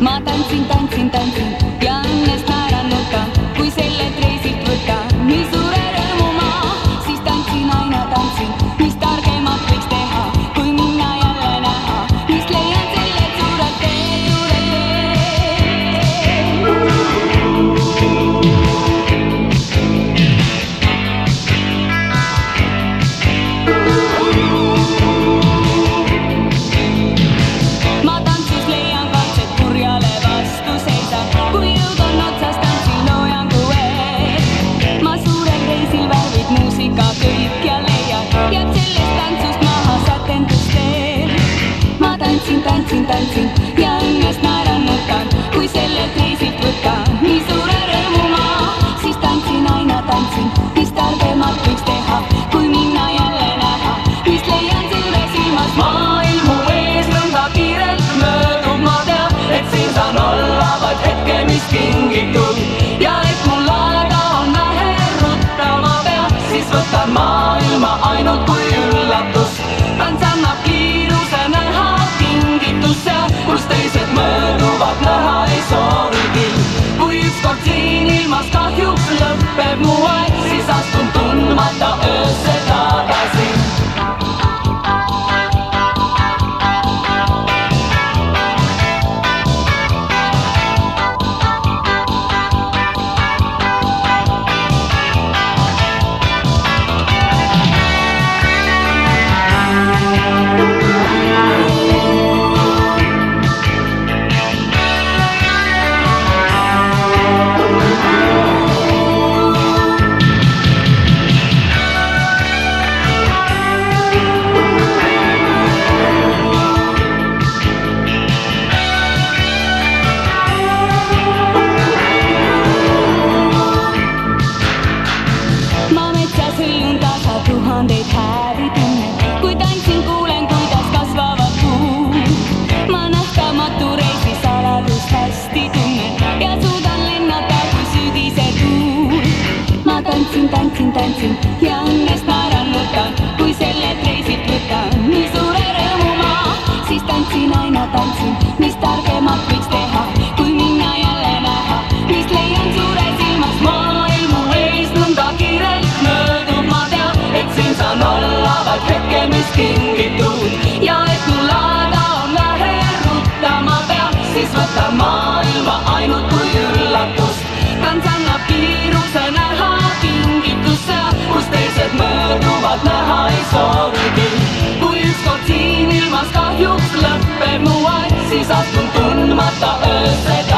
马丹青，丹青，丹青。Võtan maailma ainult kui üllatus. tants annab kiiruse näha, kingitus seal, kus teised mööduvad, näha ei soovigi. kui ükskord siin ilmas kahjuks lõpeb mu aeg, siis astun tundmata tantsin, ja õnnest naeran nutan, kui sellelt reisilt võtan nii suure rõõmu ma, siis tantsin aina tantsin, mis targemat võiks teha, kui minna jälle näha, mis leian suures ilmas maailmu ees nõnda kiirelt möödub, ma tean, et siin saan olla vaid hetke, mis kingitud ja et mul aega on vähe, rutta ma pean, siis võtan maailma ainult kui üllatust. tants annab kiiruse näha, teised mööduvad, näha ei soovigi. kui ükskord siin ilmas kahjuks lõpeb mu aeg, siis astun tundmata öösse tagasi.